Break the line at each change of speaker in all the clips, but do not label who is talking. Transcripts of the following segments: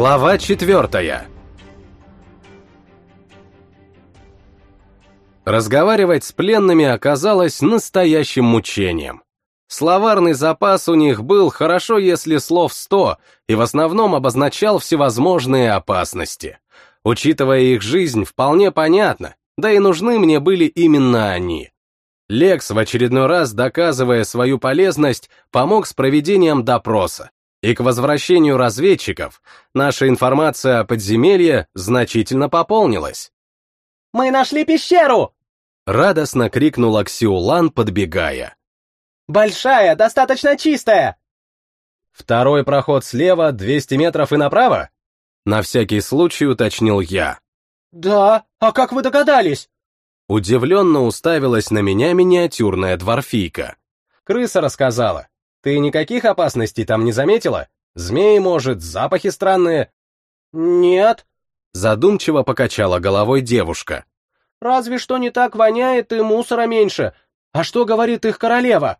Глава четвертая Разговаривать с пленными оказалось настоящим мучением. Словарный запас у них был хорошо, если слов сто, и в основном обозначал всевозможные опасности. Учитывая их жизнь, вполне понятно, да и нужны мне были именно они. Лекс, в очередной раз доказывая свою полезность, помог с проведением допроса, и к возвращению разведчиков наша информация о подземелье значительно пополнилась.
«Мы нашли пещеру!»
— радостно крикнула Ксиулан, подбегая.
«Большая, достаточно чистая!»
«Второй проход слева, 200 метров и направо?» На всякий случай уточнил я.
«Да, а как вы догадались?»
Удивленно уставилась на меня миниатюрная дворфийка. Крыса рассказала. Ты никаких опасностей там не заметила? Змеи, может, запахи странные?
Нет.
Задумчиво покачала головой девушка.
Разве что не так воняет и мусора меньше. А что говорит их королева?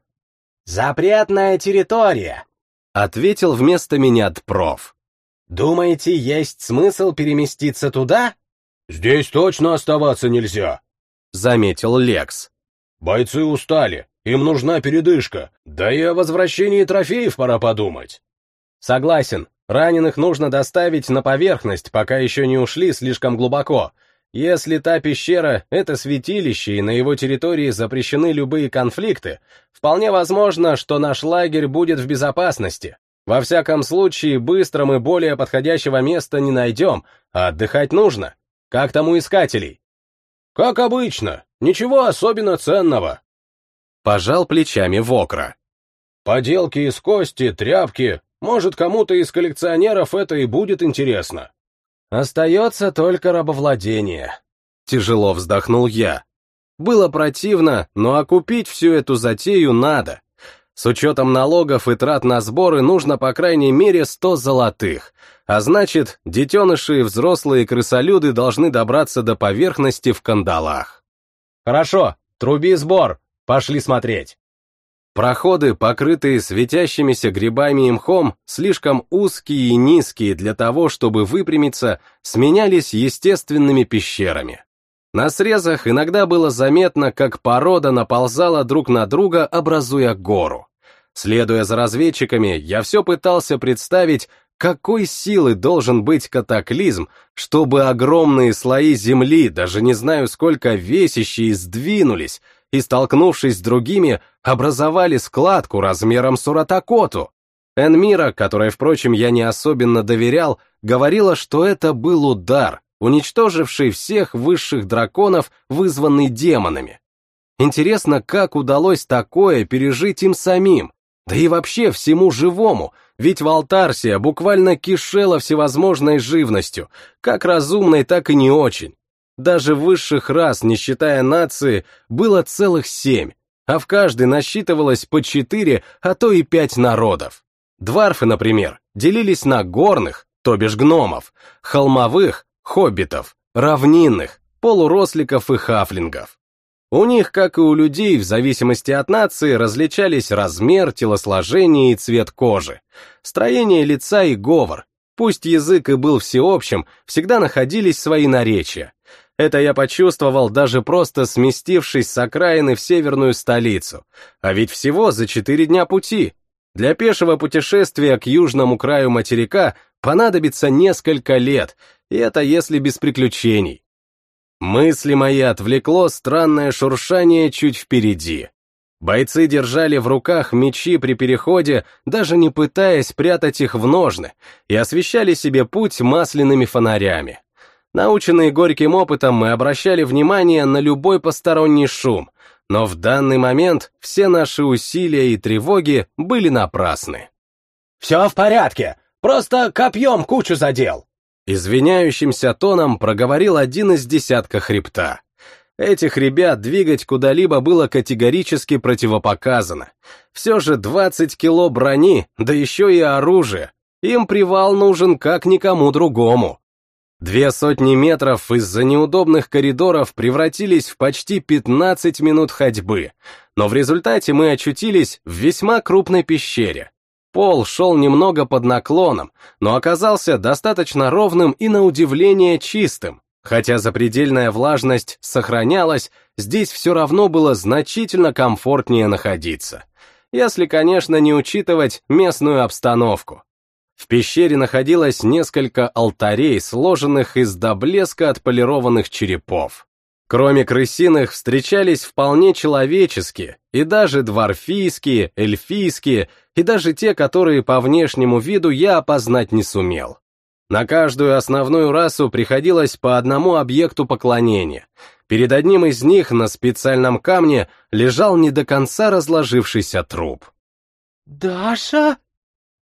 Запретная территория.
Ответил вместо меня проф.
Думаете, есть смысл переместиться туда?
Здесь точно оставаться нельзя,
заметил Лекс.
Бойцы устали, им нужна передышка, да и о возвращении трофеев пора подумать.
Согласен, раненых нужно доставить на поверхность, пока еще не ушли слишком глубоко. Если та пещера — это святилище, и на его территории запрещены любые конфликты, вполне возможно, что наш лагерь будет в безопасности. Во всяком случае, быстро мы более подходящего места не найдем, а отдыхать нужно. Как там у искателей?
Как обычно, ничего особенно ценного.
Пожал плечами Вокра.
Поделки из кости, тряпки. Может, кому-то из коллекционеров это и будет интересно.
Остается только рабовладение. Тяжело вздохнул я. Было противно, но окупить всю эту затею надо. С учетом налогов и трат на сборы нужно по крайней мере 100 золотых, а значит, детеныши и взрослые крысолюды должны добраться до поверхности в кандалах. Хорошо, труби сбор, Пошли смотреть. Проходы, покрытые светящимися грибами и мхом, слишком узкие и низкие для того, чтобы выпрямиться, сменялись естественными пещерами. На срезах иногда было заметно, как порода наползала друг на друга, образуя гору. Следуя за разведчиками, я все пытался представить, какой силы должен быть катаклизм, чтобы огромные слои земли, даже не знаю сколько весящие, сдвинулись, и, столкнувшись с другими, образовали складку размером с Уратакоту. Энмира, которой, впрочем, я не особенно доверял, говорила, что это был удар, уничтоживший всех высших драконов, вызванный демонами. Интересно, как удалось такое пережить им самим, да и вообще всему живому, ведь Валтарсия буквально кишела всевозможной живностью, как разумной, так и не очень. Даже высших рас, не считая нации, было целых семь, а в каждой насчитывалось по четыре, а то и пять народов. Дварфы, например, делились на горных, то бишь гномов, холмовых, хоббитов, равнинных, полуросликов и хафлингов. У них, как и у людей, в зависимости от нации, различались размер, телосложение и цвет кожи, строение лица и говор. Пусть язык и был всеобщим, всегда находились свои наречия. Это я почувствовал, даже просто сместившись с окраины в северную столицу. А ведь всего за четыре дня пути. Для пешего путешествия к южному краю материка понадобится несколько лет, и это если без приключений. Мысли мои отвлекло странное шуршание чуть впереди. Бойцы держали в руках мечи при переходе, даже не пытаясь прятать их в ножны, и освещали себе путь масляными фонарями. Наученные горьким опытом, мы обращали внимание на любой посторонний шум, но в данный момент все наши усилия и тревоги были напрасны.
«Все в порядке, просто копьем кучу задел!»
Извиняющимся тоном проговорил один из десятка хребта. Этих ребят двигать куда-либо было категорически противопоказано. Все же 20 кило брони, да еще и оружие. Им привал нужен как никому другому. Две сотни метров из-за неудобных коридоров превратились в почти 15 минут ходьбы, но в результате мы очутились в весьма крупной пещере. Пол шел немного под наклоном, но оказался достаточно ровным и на удивление чистым. Хотя запредельная влажность сохранялась, здесь все равно было значительно комфортнее находиться. Если, конечно, не учитывать местную обстановку. В пещере находилось несколько алтарей, сложенных из до блеска отполированных черепов. Кроме крысиных встречались вполне человеческие, и даже дворфийские, эльфийские, и даже те, которые по внешнему виду я опознать не сумел. На каждую основную расу приходилось по одному объекту поклонения. Перед одним из них на специальном камне лежал не до конца разложившийся труп.
«Даша?»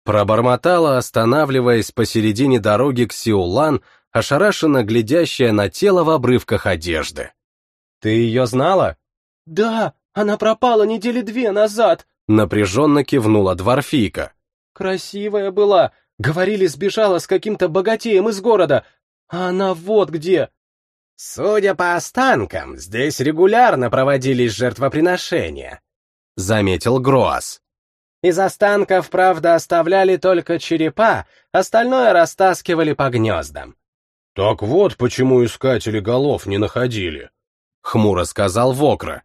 Пробормотала, останавливаясь посередине дороги к Сиулан, ошарашенно глядящая на тело в обрывках одежды.
«Ты ее знала?» «Да, она пропала недели две назад», —
напряженно кивнула дворфийка.
«Красивая была, говорили, сбежала с каким-то богатеем из города, а она вот где».
«Судя по останкам, здесь регулярно проводились жертвоприношения», — заметил Гроас. «Из останков, правда, оставляли только черепа, остальное растаскивали по гнездам.
«Так вот, почему искатели голов не находили», — хмуро сказал Вокра.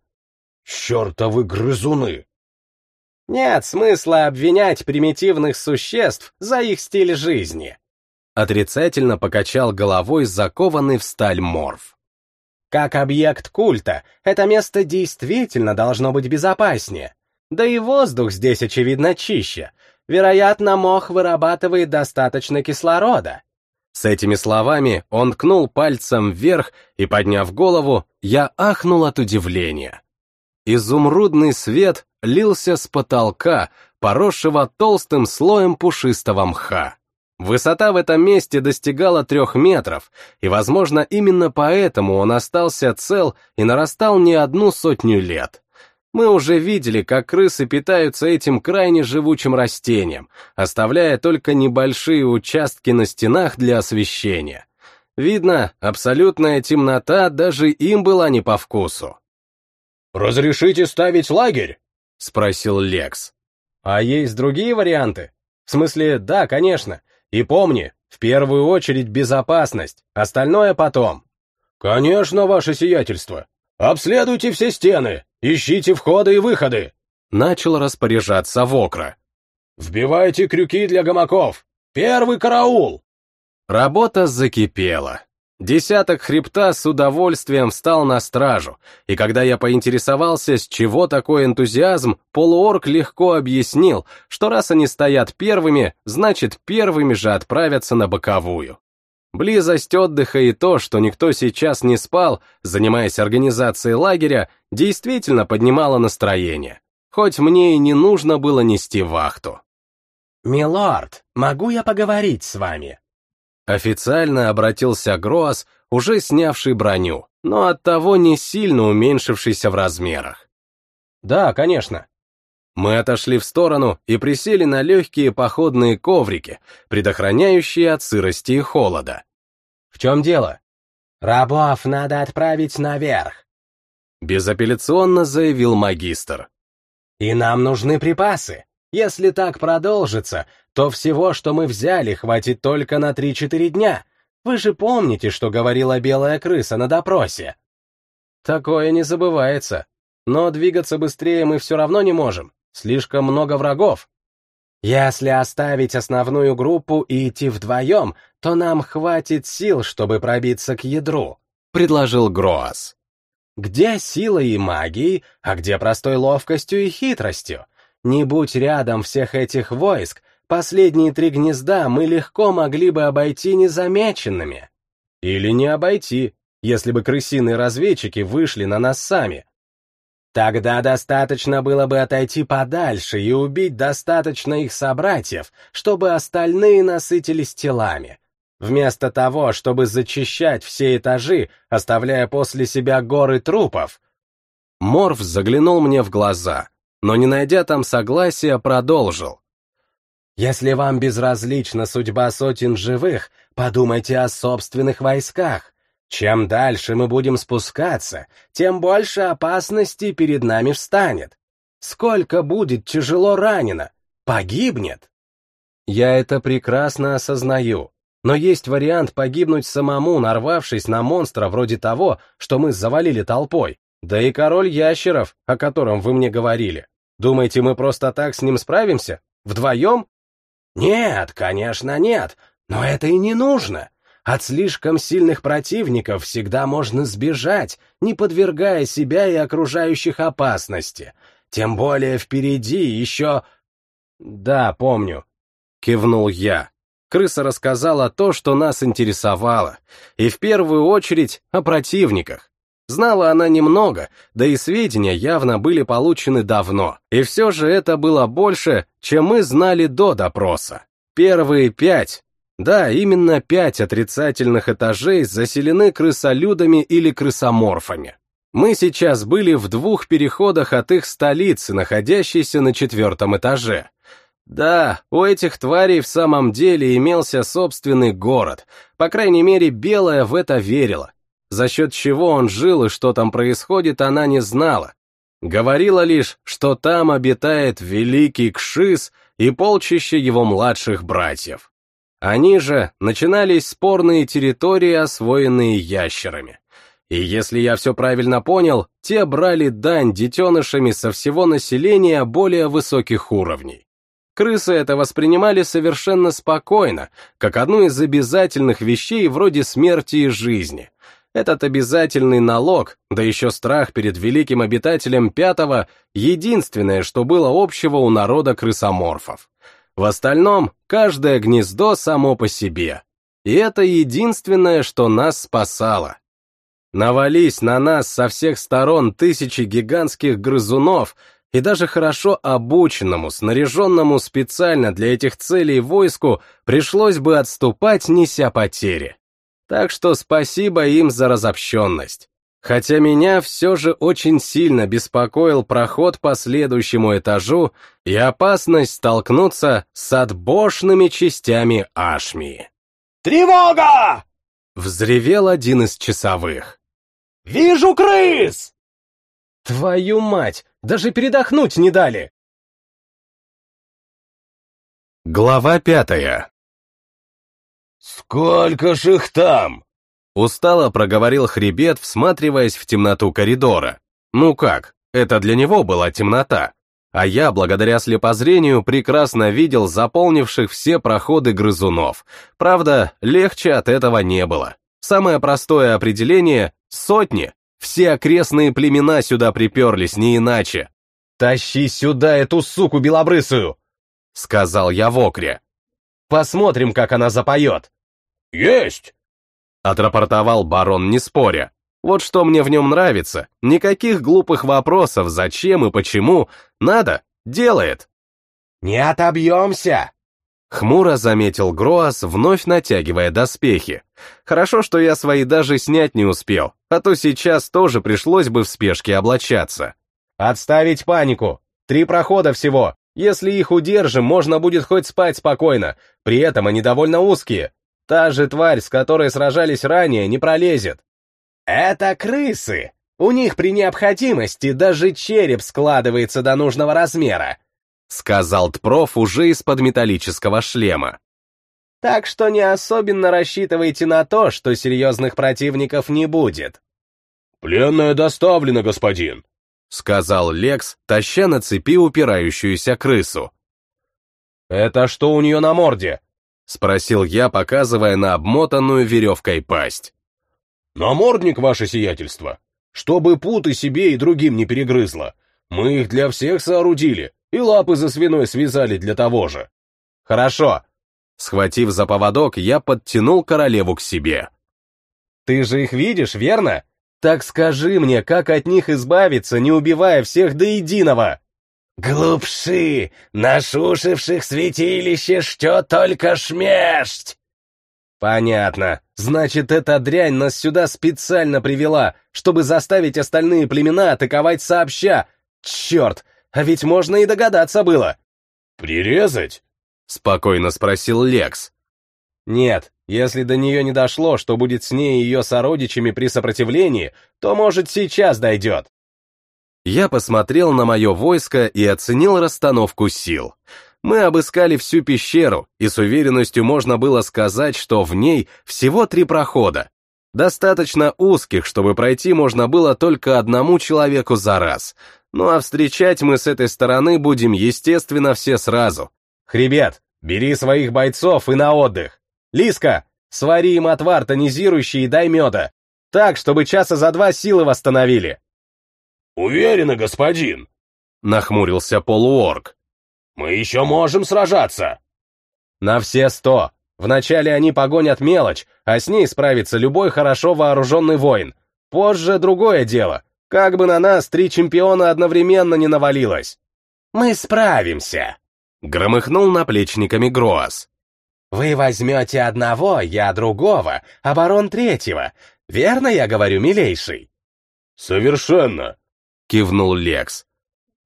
«Чертовы грызуны!»
«Нет смысла обвинять примитивных существ за их стиль жизни», —
отрицательно покачал головой закованный в сталь морф.
«Как объект культа, это место действительно должно быть безопаснее. Да и воздух здесь, очевидно, чище. Вероятно, мох вырабатывает достаточно кислорода.
С этими словами он ткнул пальцем вверх, и, подняв голову, я ахнул от удивления. Изумрудный свет лился с потолка, поросшего толстым слоем пушистого мха. Высота в этом месте достигала трех метров, и, возможно, именно поэтому он остался цел и нарастал не одну сотню лет. Мы уже видели, как крысы питаются этим крайне живучим растением, оставляя только небольшие участки на стенах для освещения. Видно, абсолютная темнота даже им была не по вкусу.
«Разрешите ставить лагерь?»
— спросил Лекс.
«А есть другие варианты? В смысле, да, конечно. И помни, в первую очередь безопасность, остальное потом».
«Конечно, ваше сиятельство. Обследуйте все стены, ищите входы и выходы!»
Начал распоряжаться Вокра.
«Вбивайте крюки для гамаков! Первый караул!»
Работа закипела. Десяток хребта с удовольствием встал на стражу, и когда я поинтересовался, с чего такой энтузиазм, полуорг легко объяснил, что раз они стоят первыми, значит первыми же отправятся на боковую. Близость отдыха и то, что никто сейчас не спал, занимаясь организацией лагеря, действительно поднимало настроение, хоть мне и не нужно было нести вахту.
«Милорд, могу я поговорить с вами?»
Официально обратился Гроас, уже снявший броню, но оттого не сильно уменьшившийся в размерах.
«Да, конечно»,
мы отошли в сторону и присели на легкие походные коврики, предохраняющие от сырости и холода.
«В чем дело?»
«Рабов надо отправить наверх», —
безапелляционно заявил магистр.
«И нам нужны припасы. Если так продолжится, то всего, что мы взяли, хватит только на 3-4 дня. Вы же помните, что говорила белая крыса на допросе?»
«Такое не забывается. Но двигаться быстрее мы все равно не можем. Слишком много врагов.
Если оставить основную группу и идти вдвоем, то нам хватит сил, чтобы пробиться к ядру», — предложил Гроас. «Где силой и магией, а где простой ловкостью и хитростью? Не будь рядом всех этих войск, последние три гнезда мы легко могли бы обойти незамеченными».
«Или не обойти, если бы крысиные разведчики вышли на нас сами»,
Тогда достаточно было бы отойти подальше и убить достаточно их собратьев, чтобы остальные насытились телами. Вместо того, чтобы зачищать все этажи, оставляя после себя горы трупов.
Морф заглянул мне в глаза, но, не найдя там согласия, продолжил.
«Если вам безразлична судьба сотен живых, подумайте о собственных войсках. Чем дальше мы будем спускаться, тем больше опасностей перед нами встанет. Сколько будет тяжело ранено?
погибнет. Я это прекрасно осознаю, но есть вариант погибнуть самому, нарвавшись на монстра вроде того, что мы завалили толпой. Да и король ящеров, о котором вы мне говорили. Думаете, мы просто так с ним справимся? Вдвоем? Нет, конечно, нет. Но это и не нужно. От слишком сильных противников всегда можно сбежать, не подвергая себя и окружающих опасности. Тем более впереди еще... Да, помню. Кивнул я. Крыса рассказала то, что нас интересовало, и в первую очередь о противниках. Знала она немного, да и сведения явно были получены давно, и все же это было больше, чем мы знали до допроса. Первые пять, да, именно пять отрицательных этажей заселены крысолюдами или крысоморфами. Мы сейчас были в двух переходах от их столицы, находящейся на четвертом этаже. Да, у этих тварей в самом деле имелся собственный город, по крайней мере, Белая в это верила. За счет чего он жил и что там происходит, она не знала. Говорила лишь, что там обитает великий Кшис и полчище его младших братьев. Они же начинались спорные территории, освоенные ящерами. И если я все правильно понял, те брали дань детенышами со всего населения более высоких уровней. Крысы это воспринимали совершенно спокойно, как одну из обязательных вещей вроде смерти и жизни. Этот обязательный налог, да еще страх перед великим обитателем пятого, единственное, что было общего у народа крысоморфов. В остальном, каждое гнездо само по себе. И это единственное, что нас спасало. Навались на нас со всех сторон тысячи гигантских грызунов, и даже хорошо обученному, снаряженному специально для этих целей войску пришлось бы отступать, неся потери. Так что спасибо им за разобщенность. Хотя меня все же очень сильно беспокоил проход по следующему этажу и опасность столкнуться с отбошными частями Ашмии.
«Тревога!»
— взревел один из часовых.
«Вижу крыс!»
«Твою мать! Даже передохнуть не дали!»
Глава пятая
«Сколько ж их там?»
Устало проговорил хребет, всматриваясь в темноту коридора. Ну как, это для него была темнота. А я, благодаря слепозрению, прекрасно видел заполнивших все проходы грызунов. Правда, легче от этого не было. Самое простое определение — сотни. Все окрестные племена сюда приперлись, не иначе.
«Тащи сюда эту суку белобрысую!» — сказал я в окре. «Посмотрим, как она запоет!»
«Есть!»
— отрапортовал барон, не споря. Вот что мне в нем нравится. Никаких глупых вопросов, зачем и почему. Надо, делает.
«Не отобьемся!»
Хмуро заметил Гроас, вновь натягивая доспехи. Хорошо, что я свои даже снять не успел, а то сейчас тоже пришлось бы в спешке облачаться.
«Отставить панику! Три прохода всего! Если их удержим, можно будет хоть спать спокойно, при этом они довольно узкие. Та же тварь, с которой сражались ранее, не пролезет». «Это крысы! У них при необходимости даже череп складывается до нужного размера»,
сказал Тпроф уже из-под металлического шлема.
Так что не особенно рассчитывайте на то, что серьезных противников не будет.
«Пленная доставлена, господин», —
сказал Лекс, таща на цепи упирающуюся крысу.
«Это что у нее на морде?»
— спросил я, показывая на обмотанную веревкой пасть.
«Намордник, ваше сиятельство, чтобы путы себе и другим не перегрызло. Мы их для всех соорудили, и лапы за свиной связали для того же.
Хорошо.
Схватив за поводок, я подтянул королеву к себе.
Ты же их видишь, верно? Так скажи мне, как от них избавиться, не убивая всех до единого?
Глупши, нашушивших святилище, что только шместь!
Понятно. Значит, эта дрянь нас сюда специально привела, чтобы заставить остальные племена атаковать сообща. Черт, а ведь можно и догадаться было.
«Прирезать?»
— спокойно спросил Лекс.
«Нет, если до нее не дошло, что будет с ней и ее сородичами при сопротивлении, то, может, сейчас дойдет».
Я посмотрел на мое войско и оценил расстановку сил. Мы обыскали всю пещеру, и с уверенностью можно было сказать, что в ней всего три прохода. Достаточно узких, чтобы пройти можно было только одному человеку за раз. Ну а встречать мы с этой стороны будем, естественно, все сразу. Хребет, бери своих бойцов и на отдых. Лиска, свари им отвар тонизирующий и дай меда. Так, чтобы часа за два силы восстановили.
Уверены, господин?
Нахмурился полуорг.
Мы еще можем сражаться.
На все сто. Вначале они погонят мелочь, а с ней справится любой хорошо вооруженный воин. Позже другое дело. Как бы на нас три чемпиона одновременно не навалилось.
Мы справимся.
Громыхнул наплечниками Гроас.
Вы возьмете одного, я другого, барон третьего. Верно я говорю, милейший?
Совершенно.
Кивнул Лекс.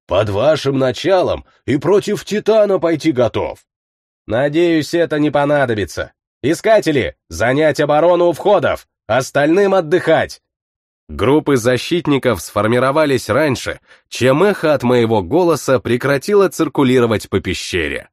Под вашим началом и против Титана пойти готов.
Надеюсь, это не понадобится. Искатели, занять оборону у входов, остальным отдыхать. Группы защитников сформировались раньше, чем эхо от моего голоса прекратило циркулировать по пещере.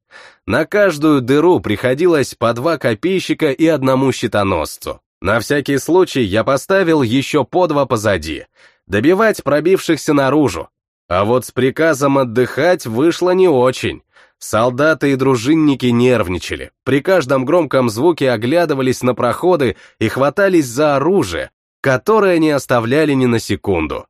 На каждую дыру приходилось по два копейщика и одному щитоносцу. На всякий случай я поставил еще по два позади. Добивать пробившихся наружу, а вот с приказом отдыхать вышло не очень. Солдаты и дружинники нервничали, при каждом громком звуке оглядывались на проходы и хватались за оружие, которое не оставляли ни на секунду.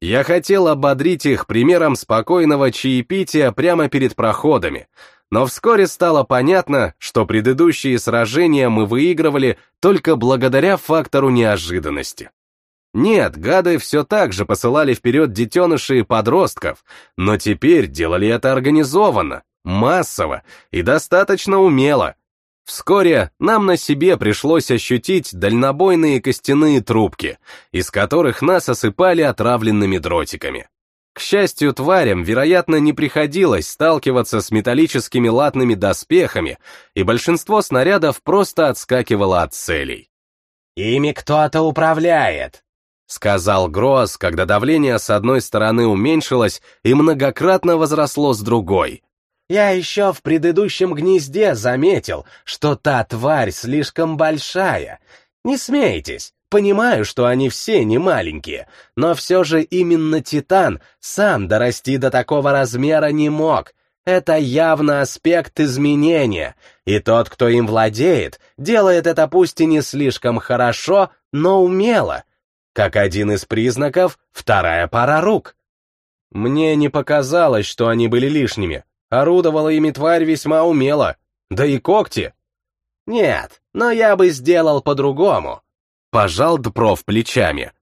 Я хотел ободрить их примером спокойного чаепития прямо перед проходами, но вскоре стало понятно, что предыдущие сражения мы выигрывали только благодаря фактору неожиданности. Нет, гады все так же посылали вперед детенышей и подростков, но теперь делали это организованно, массово и достаточно умело. Вскоре нам на себе пришлось ощутить дальнобойные костяные трубки, из которых нас осыпали отравленными дротиками. К счастью, тварям, вероятно, не приходилось сталкиваться с металлическими латными доспехами, и большинство снарядов просто отскакивало от целей.
«Ими кто-то управляет»,
сказал Гроас, когда давление с одной стороны уменьшилось и многократно возросло с другой.
«Я еще в предыдущем гнезде заметил, что та тварь слишком большая. Не смейтесь, понимаю, что они все не маленькие, но все же именно Титан сам дорасти до такого размера не мог. Это явно аспект изменения, и тот, кто им владеет, делает это пусть и не слишком хорошо, но умело, как один из признаков, вторая пара рук. Мне не показалось, что они были лишними. Орудовала ими тварь весьма умело. Да и когти. Нет, но я бы сделал по-другому. Пожал Дпров плечами.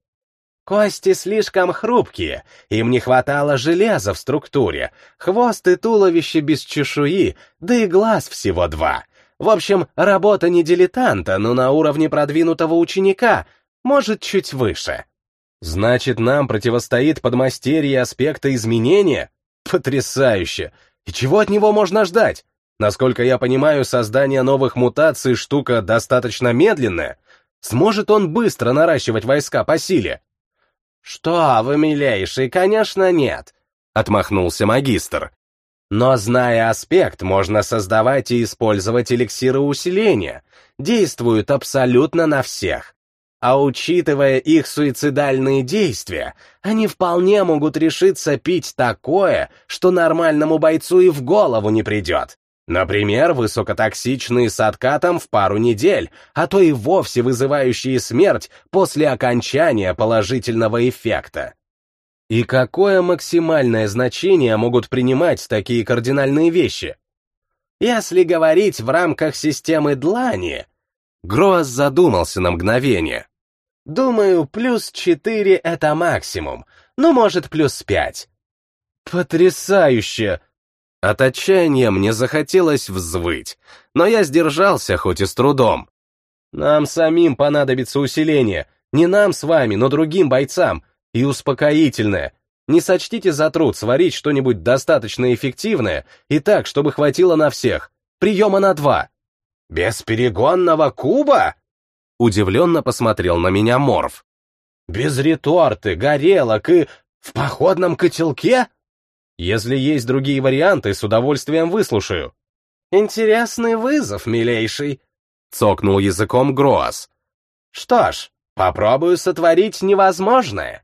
Кости слишком хрупкие, им не хватало железа в структуре, хвост и туловище без чешуи, да и глаз всего два. В общем, работа не дилетанта, но на уровне продвинутого ученика, может, чуть выше. Значит, нам противостоит подмастерье аспекта изменения? Потрясающе! И чего от него можно ждать? Насколько я понимаю, создание новых мутаций штука достаточно медленная. Сможет он быстро наращивать войска по силе? Что вы, милейший, конечно, нет, отмахнулся магистр. Но, зная аспект, можно создавать и использовать эликсиры усиления. Действуют абсолютно на всех. А учитывая их суицидальные действия, они вполне могут решиться пить такое, что нормальному бойцу и в голову не придет. Например, высокотоксичные с откатом в пару недель, а то и вовсе вызывающие смерть после окончания положительного эффекта. И какое максимальное значение могут принимать такие кардинальные вещи? Если говорить в рамках системы Длани, Гроас задумался на мгновение. «Думаю, плюс четыре — это максимум, ну, может, плюс пять». «Потрясающе!» От отчаяния мне захотелось взвыть, но я сдержался, хоть и с трудом. «Нам самим понадобится усиление, не нам с вами, но другим бойцам, и успокоительное. Не сочтите за труд сварить что-нибудь достаточно эффективное и так, чтобы хватило на всех. Приема на два». «Без перегонного куба?» Удивленно посмотрел на меня Морф. «Без реторты, горелок и... в походном котелке?»
Если есть другие варианты, с удовольствием выслушаю.
Интересный вызов, милейший, цокнул языком Гроас. Что ж, попробую сотворить невозможное.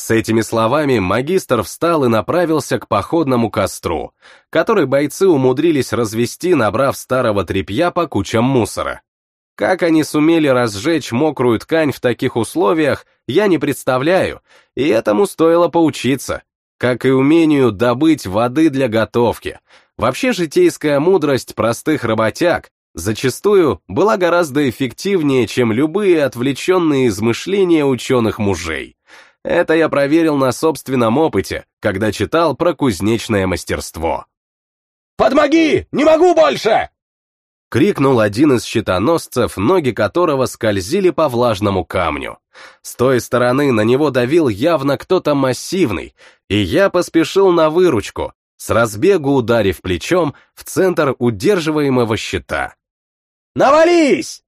С этими словами магистр встал и направился к походному костру, который бойцы умудрились развести, набрав старого тряпья по кучам мусора. Как они сумели разжечь мокрую ткань в таких условиях, я не представляю, и этому стоило поучиться, как и умению добыть воды для готовки. Вообще житейская мудрость простых работяг зачастую была гораздо эффективнее, чем любые отвлеченные измышления ученых мужей. Это я проверил на собственном опыте, когда читал про кузнечное мастерство.
«Подмоги! Не могу больше!»
Крикнул один из щитоносцев, ноги которого скользили по влажному камню. С той стороны на него давил явно кто-то массивный, и я поспешил на выручку, с разбегу ударив плечом в центр удерживаемого щита.
«Навались!»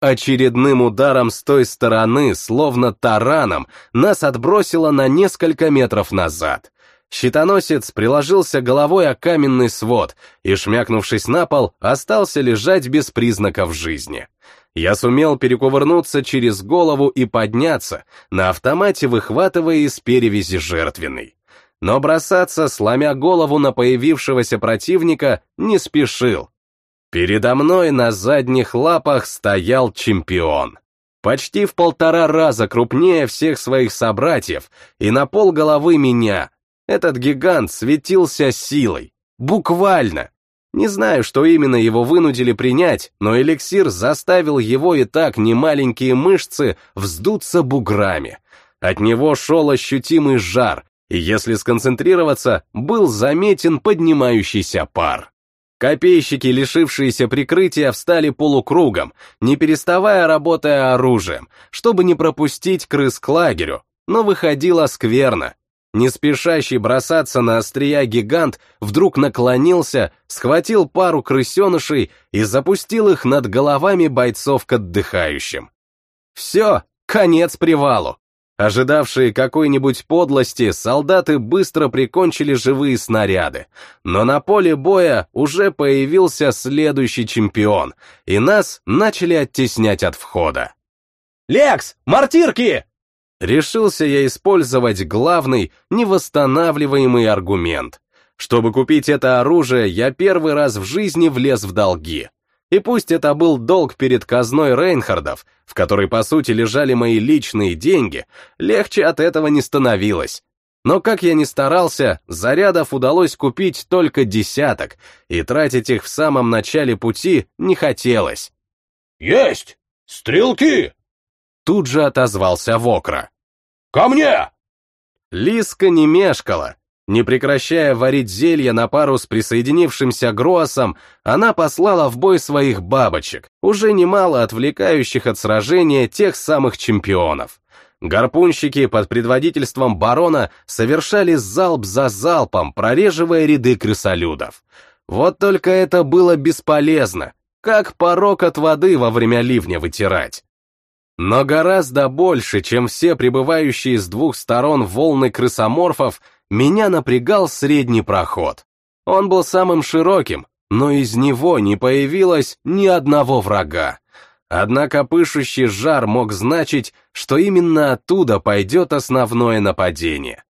Очередным ударом с той стороны, словно тараном, нас отбросило на несколько метров назад. Щитоносец приложился головой о каменный свод и, шмякнувшись на пол, остался лежать без признаков жизни. Я сумел перекувырнуться через голову и подняться, на автомате выхватывая из перевязи жертвенный. Но бросаться, сломя голову на появившегося противника, не спешил, Передо мной на задних лапах стоял чемпион. Почти в полтора раза крупнее всех своих собратьев и на пол головы меня. Этот гигант светился силой. Буквально. Не знаю, что именно его вынудили принять, но эликсир заставил его и так немаленькие мышцы вздуться буграми. От него шел ощутимый жар, и если сконцентрироваться, был заметен поднимающийся пар. Копейщики, лишившиеся прикрытия, встали полукругом, не переставая работая оружием, чтобы не пропустить крыс к лагерю, но выходило скверно. Не спешащий бросаться на острия гигант вдруг наклонился, схватил пару крысенышей и запустил их над головами бойцов к отдыхающим. Все, конец привалу. Ожидавшие какой-нибудь подлости, солдаты быстро прикончили живые снаряды, но на поле боя уже появился следующий чемпион, и нас начали оттеснять от входа.
«Лекс, мартирки!»
Решился я использовать главный, невосстанавливаемый аргумент. Чтобы купить это оружие, я первый раз в жизни влез в долги. И пусть это был долг перед казной Рейнхардов, в которой, по сути, лежали мои личные деньги, легче от этого не становилось. Но как я ни старался, зарядов удалось купить только десяток, и тратить их в самом начале пути не хотелось.
«Есть! Стрелки!»
Тут же отозвался Вокра.
«Ко мне!»
Лиска не мешкала, не прекращая варить зелье на пару с присоединившимся Гроасом, она послала в бой своих бабочек, уже немало отвлекающих от сражения тех самых чемпионов. Гарпунщики под предводительством барона совершали залп за залпом, прореживая ряды крысолюдов. Вот только это было бесполезно, как порог от воды во время ливня вытирать. Но гораздо больше, чем все прибывающие с двух сторон волны крысоморфов, меня напрягал средний проход. Он был самым широким, но из него не появилось ни одного врага. Однако пышущий жар мог значить, что именно оттуда пойдет основное нападение.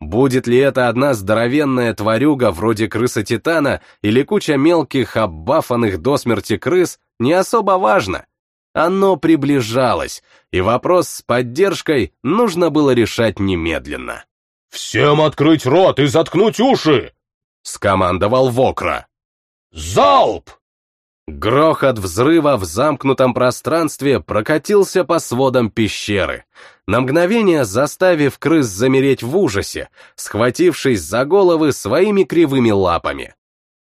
Будет ли это одна здоровенная тварюга вроде крыса-титана или куча мелких, оббафанных до смерти крыс, не особо важно. Оно приближалось, и вопрос с поддержкой нужно было решать немедленно.
«Всем открыть рот и заткнуть уши!»
— скомандовал Вокра.
«Залп!»
Грохот взрыва в замкнутом пространстве прокатился по сводам пещеры, на мгновение заставив крыс замереть в ужасе, схватившись за головы своими кривыми лапами.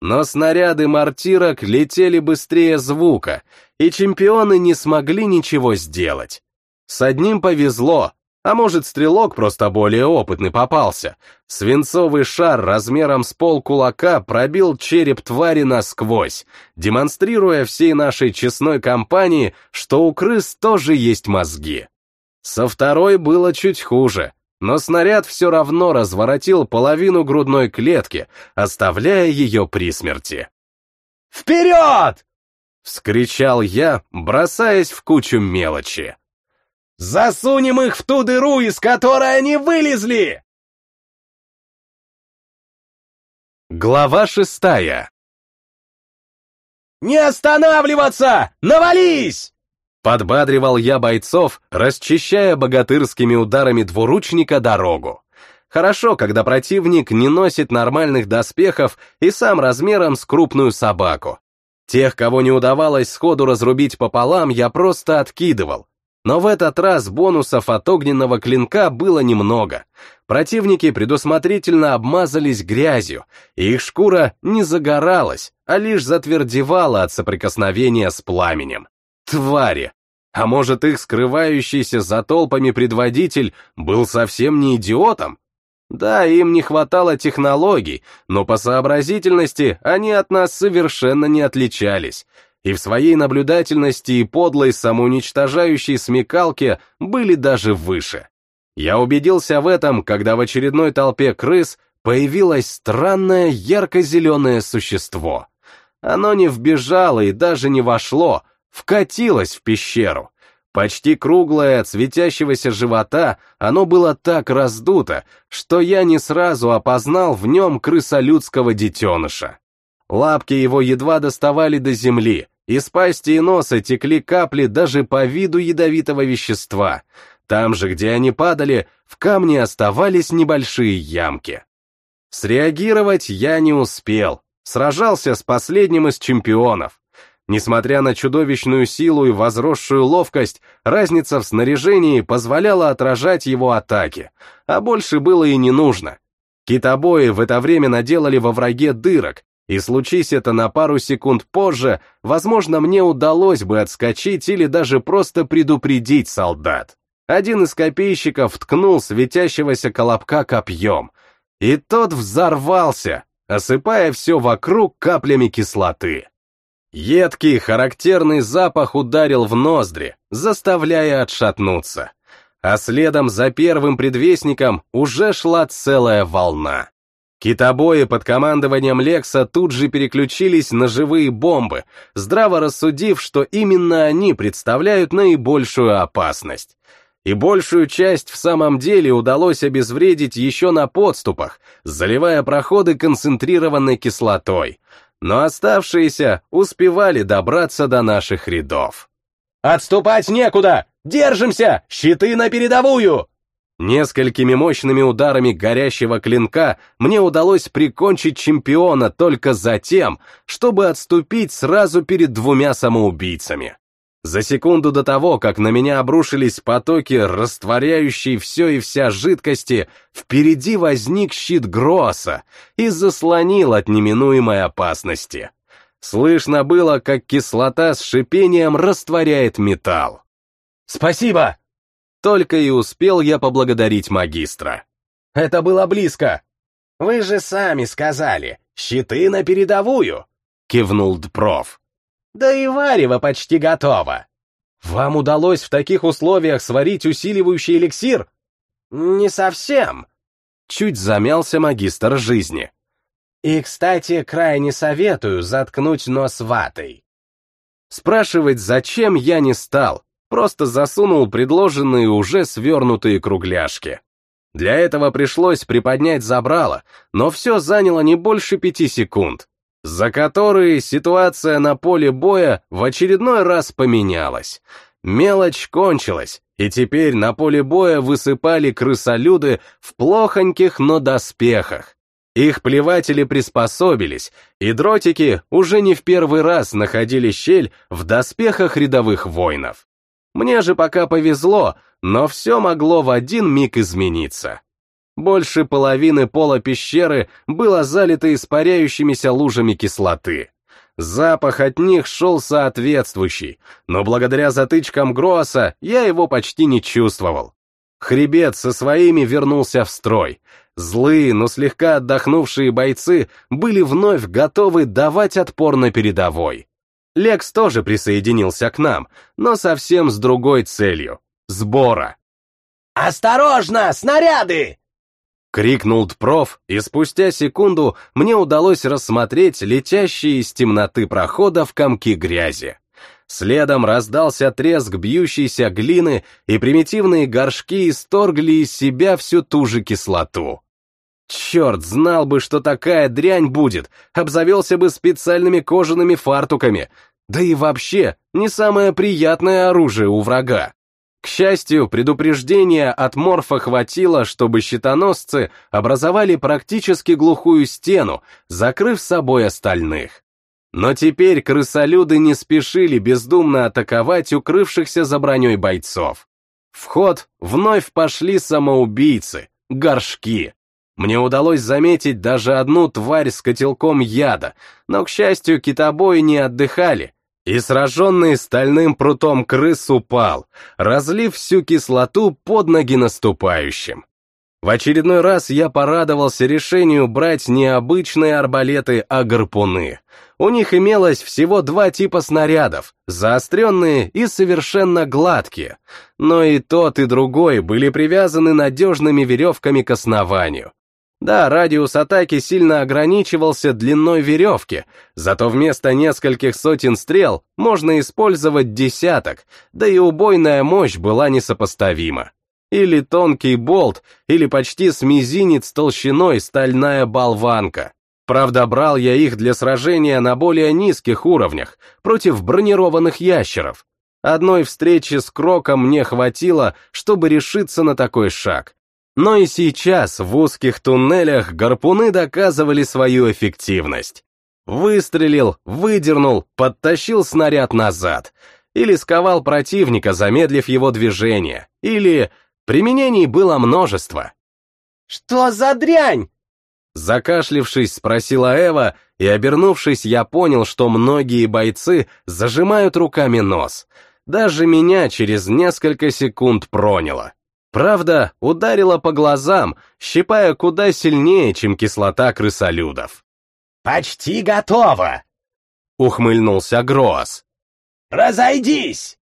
Но снаряды мортирок летели быстрее звука, и чемпионы не смогли ничего сделать. С одним повезло, а может, стрелок просто более опытный попался. Свинцовый шар размером с пол кулака пробил череп твари насквозь, демонстрируя всей нашей честной компании, что у крыс тоже есть мозги. Со второй было чуть хуже. но снаряд все равно разворотил половину грудной клетки, оставляя ее при смерти.
«Вперед!»
— вскричал я, бросаясь в кучу мелочи.
«Засунем их в ту дыру, из которой они вылезли!»
Глава шестая
«Не останавливаться! Навались!»
Подбадривал я бойцов, расчищая богатырскими ударами двуручника дорогу. Хорошо, когда противник не носит нормальных доспехов и сам размером с крупную собаку. Тех, кого не удавалось сходу разрубить пополам, я просто откидывал. Но в этот раз бонусов от огненного клинка было немного. Противники предусмотрительно обмазались грязью, и их шкура не загоралась, а лишь затвердевала от соприкосновения с пламенем. Твари! А может, их скрывающийся за толпами предводитель был совсем не идиотом? Да, им не хватало технологий, но по сообразительности они от нас совершенно не отличались, и в своей наблюдательности и подлой самоуничтожающей смекалке были даже выше. Я убедился в этом, когда в очередной толпе крыс появилось странное ярко-зеленое существо. Оно не вбежало и даже не вошло, вкатилось в пещеру. Почти круглое от светящегося живота, оно было так раздуто, что я не сразу опознал в нем крысолюдского детеныша. Лапки его едва доставали до земли, из пасти и носа текли капли даже по виду ядовитого вещества. Там же, где они падали, в камне оставались небольшие ямки. Среагировать я не успел, сражался с последним из чемпионов. Несмотря на чудовищную силу и возросшую ловкость, разница в снаряжении позволяла отражать его атаки, а больше было и не нужно. Китобои в это время наделали во враге дырок, и случись это на пару секунд позже, возможно, мне удалось бы отскочить или даже просто предупредить солдат. Один из копейщиков ткнул светящегося колобка копьем, и тот взорвался, осыпая все вокруг каплями кислоты. Едкий, характерный запах ударил в ноздри, заставляя отшатнуться. А следом за первым предвестником уже шла целая волна. Китобои под командованием Лекса тут же переключились на живые бомбы, здраво рассудив, что именно они представляют наибольшую опасность. И большую часть в самом деле удалось обезвредить еще на подступах, заливая проходы концентрированной кислотой — но оставшиеся успевали добраться до наших рядов.
«Отступать некуда! Держимся! Щиты на передовую!»
Несколькими мощными ударами горящего клинка мне удалось прикончить чемпиона только за тем, чтобы отступить сразу перед двумя самоубийцами. За секунду до того, как на меня обрушились потоки, растворяющие все и вся жидкости, впереди возник щит Гросса и заслонил от неминуемой опасности. Слышно было, как кислота с шипением растворяет металл.
«Спасибо!»
Только и успел я поблагодарить магистра.
«Это было близко!» «Вы же сами сказали, щиты на передовую!» — кивнул Дпров. Да и варево почти готово.
Вам удалось в таких условиях сварить усиливающий эликсир?
Не совсем.
Чуть замялся магистр жизни.
И, кстати, крайне советую заткнуть нос ватой.
Спрашивать, зачем, я не стал, просто засунул предложенные уже свернутые кругляшки. Для этого пришлось приподнять забрало, но все заняло не больше пяти секунд за которые ситуация на поле боя в очередной раз поменялась. Мелочь кончилась, и теперь на поле боя высыпали крысолюды в плохоньких, но доспехах. Их плеватели приспособились, и дротики уже не в первый раз находили щель в доспехах рядовых воинов. Мне же пока повезло, но все могло в один миг измениться. Больше половины пола пещеры было залито испаряющимися лужами кислоты. Запах от них шел соответствующий, но благодаря затычкам Гроаса я его почти не чувствовал. Хребет со своими вернулся в строй. Злые, но слегка отдохнувшие бойцы были вновь готовы давать отпор на передовой. Лекс тоже присоединился к нам, но совсем с другой целью — сбора.
«Осторожно, снаряды!»
Крикнул Дпров, и спустя секунду мне удалось рассмотреть летящие из темноты прохода в комки грязи. Следом раздался треск бьющейся глины, и примитивные горшки исторгли из себя всю ту же кислоту. Черт, знал бы, что такая дрянь будет, обзавелся бы специальными кожаными фартуками. Да и вообще, не самое приятное оружие у врага. К счастью, предупреждения от морфа хватило, чтобы щитоносцы образовали практически глухую стену, закрыв собой остальных. Но теперь крысолюды не спешили бездумно атаковать укрывшихся за броней бойцов. В ход вновь пошли самоубийцы, горшки. Мне удалось заметить даже одну тварь с котелком яда, но, к счастью, китобои не отдыхали, и сраженный стальным прутом крыс упал, разлив всю кислоту под ноги наступающим. В очередной раз я порадовался решению брать не обычные арбалеты, а гарпуны. У них имелось всего два типа снарядов, заостренные и совершенно гладкие, но и тот, и другой были привязаны надежными веревками к основанию. Да, радиус атаки сильно ограничивался длиной веревки, зато вместо нескольких сотен стрел можно использовать десяток, да и убойная мощь была несопоставима. Или тонкий болт, или почти с мизинец толщиной стальная болванка. Правда, брал я их для сражения на более низких уровнях, против бронированных ящеров. Одной встречи с Кроком мне хватило, чтобы решиться на такой шаг. Но и сейчас в узких туннелях гарпуны доказывали свою эффективность. Выстрелил, выдернул, подтащил снаряд назад. Или сковал противника, замедлив его движение. Или... Применений было множество.
«Что за дрянь?»
Закашлившись, спросила Эва, и, обернувшись, я понял, что многие бойцы зажимают руками нос. Даже меня через несколько секунд проняло. Правда, ударила по глазам, щипая куда сильнее, чем кислота крысолюдов.
«Почти готово!»
— ухмыльнулся Гроас.
«Разойдись!»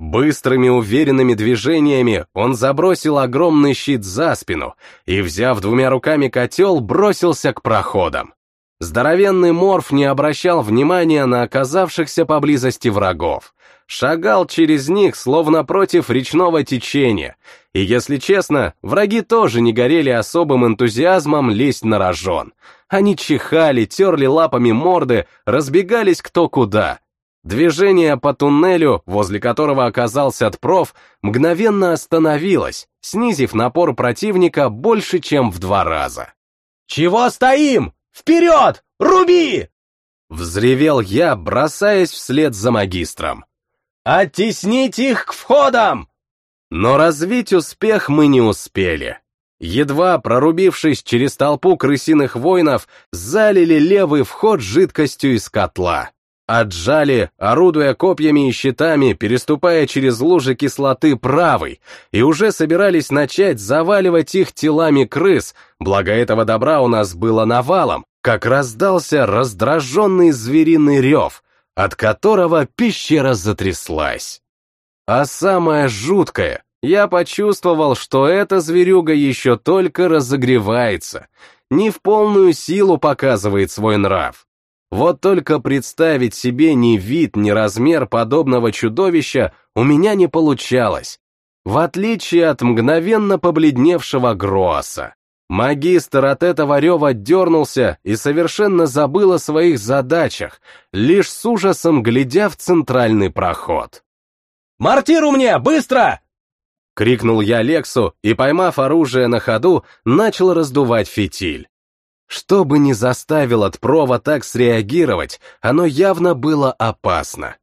Быстрыми уверенными движениями он забросил огромный щит за спину и, взяв двумя руками котел, бросился к проходам. Здоровенный морф не обращал внимания на оказавшихся поблизости врагов шагал через них, словно против речного течения, и, если честно, враги тоже не горели особым энтузиазмом лезть на рожон. Они чихали, терли лапами морды, разбегались кто куда. Движение по туннелю, возле которого оказался отпров, мгновенно остановилось, снизив напор противника больше, чем в два раза.
«Чего стоим? Вперед! Руби!»
Взревел я, бросаясь вслед за магистром.
«Оттеснить их к входам!»
Но развить успех мы не успели. Едва прорубившись через толпу крысиных воинов, залили левый вход жидкостью из котла. Отжали, орудуя копьями и щитами, переступая через лужи кислоты правой, и уже собирались начать заваливать их телами крыс, благо этого добра у нас было навалом, как раздался раздраженный звериный рев, от которого пещера затряслась. А самое жуткое, я почувствовал, что эта зверюга еще только разогревается, не в полную силу показывает свой нрав. Вот только представить себе ни вид, ни размер подобного чудовища у меня не получалось, в отличие от мгновенно побледневшего Гроаса. Магистр от этого рева дернулся и совершенно забыл о своих задачах, лишь с ужасом глядя в центральный проход.
«Мортиру мне, быстро!»
Крикнул я Лексу и, поймав оружие на ходу, начал раздувать фитиль. Что бы ни заставил от прова так среагировать, оно явно было опасно.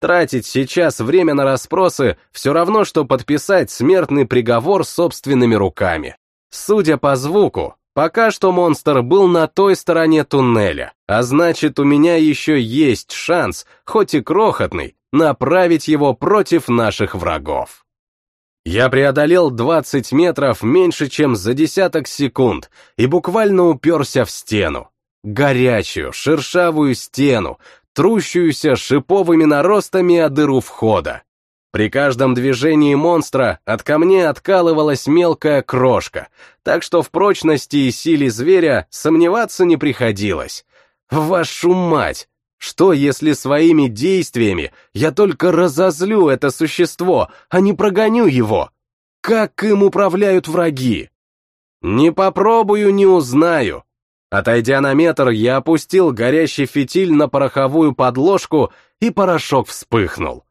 Тратить сейчас время на расспросы все равно, что подписать смертный приговор собственными руками. Судя по звуку, пока что монстр был на той стороне туннеля, а значит, у меня еще есть шанс, хоть и крохотный, направить его против наших врагов. Я преодолел 20 метров меньше, чем за десяток секунд, и буквально уперся в стену. Горячую, шершавую стену, трущуюся шиповыми наростами о дыру входа. При каждом движении монстра от камней откалывалась мелкая крошка, так что в прочности и силе зверя сомневаться не приходилось. Вашу мать! Что, если своими действиями я только разозлю это существо, а не прогоню его? Как им управляют враги? Не попробую, не узнаю. Отойдя на метр, я опустил горящий фитиль на пороховую подложку, и порошок вспыхнул.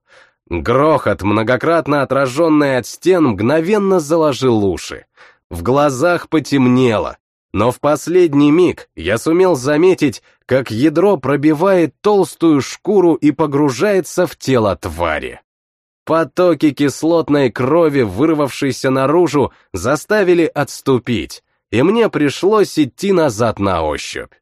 Грохот, многократно отраженный от стен, мгновенно заложил уши. В глазах потемнело, но в последний миг я сумел заметить, как ядро пробивает толстую шкуру и погружается в тело твари. Потоки кислотной крови, вырвавшейся наружу, заставили отступить, и мне пришлось идти назад на ощупь.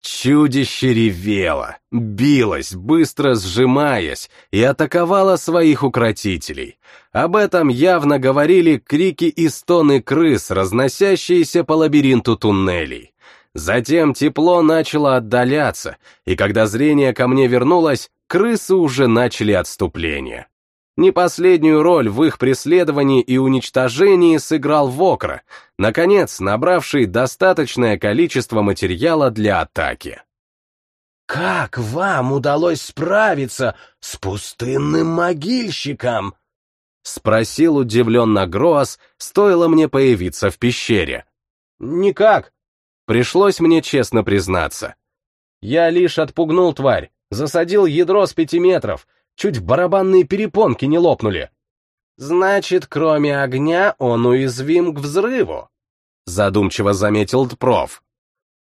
Чудище ревело, билось, быстро сжимаясь, и атаковало своих укротителей. Об этом явно говорили крики и стоны крыс, разносящиеся по лабиринту туннелей. Затем тепло начало отдаляться, и когда зрение ко мне вернулось, крысы уже начали отступление. Не последнюю роль в их преследовании и уничтожении сыграл Вокра, наконец набравший достаточное количество материала для атаки.
«Как вам удалось справиться с пустынным могильщиком?»
— спросил удивленно Гроас, стоило мне появиться в пещере.
«Никак», — пришлось мне честно признаться. «Я лишь отпугнул тварь, засадил ядро с пяти метров, чуть барабанные перепонки не лопнули. Значит, кроме огня он уязвим к взрыву, задумчиво заметил Тпров.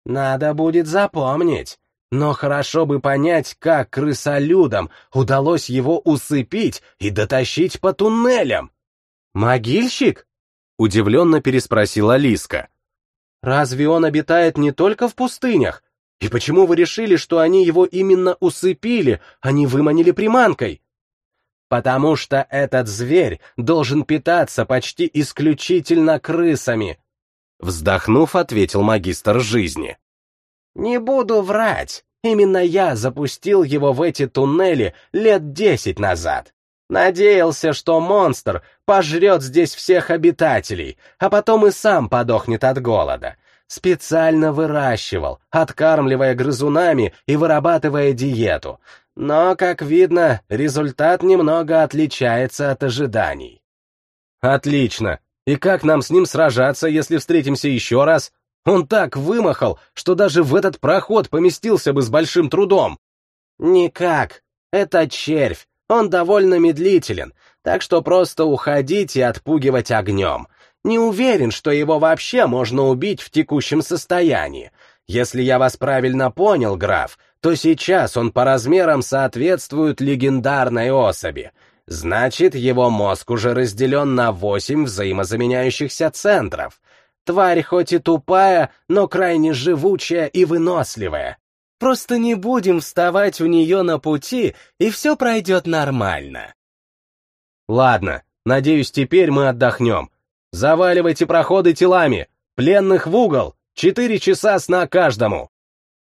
Надо будет запомнить. Но хорошо бы понять, как крысолюдам удалось его усыпить и дотащить по туннелям. «Могильщик?» — удивленно переспросила Лиска. «Разве он обитает не только в пустынях? И почему вы решили, что они его именно усыпили, а не выманили приманкой? Потому что этот зверь должен питаться почти исключительно крысами. Вздохнув, ответил магистр жизни. Не буду врать. Именно я запустил его в эти туннели лет десять назад. Надеялся, что монстр пожрет здесь всех обитателей, а потом и сам подохнет от голода специально выращивал, откармливая грызунами и вырабатывая диету. Но, как видно, результат немного отличается от ожиданий. Отлично. И как нам с ним сражаться, если встретимся еще раз? Он так вымахал, что даже в этот проход поместился бы с большим трудом. Никак. Это червь. Он довольно медлителен, так что просто уходить и отпугивать огнем. Не уверен, что его вообще можно убить в текущем состоянии. Если я вас правильно понял, граф, то сейчас он по размерам соответствует легендарной особи. Значит, его мозг уже разделен на восемь взаимозаменяющихся центров. Тварь хоть и тупая, но крайне живучая и выносливая. Просто не будем вставать у нее на пути, и все пройдет нормально. Ладно, надеюсь, теперь мы отдохнем. Заваливайте проходы телами, пленных в угол, четыре часа сна каждому.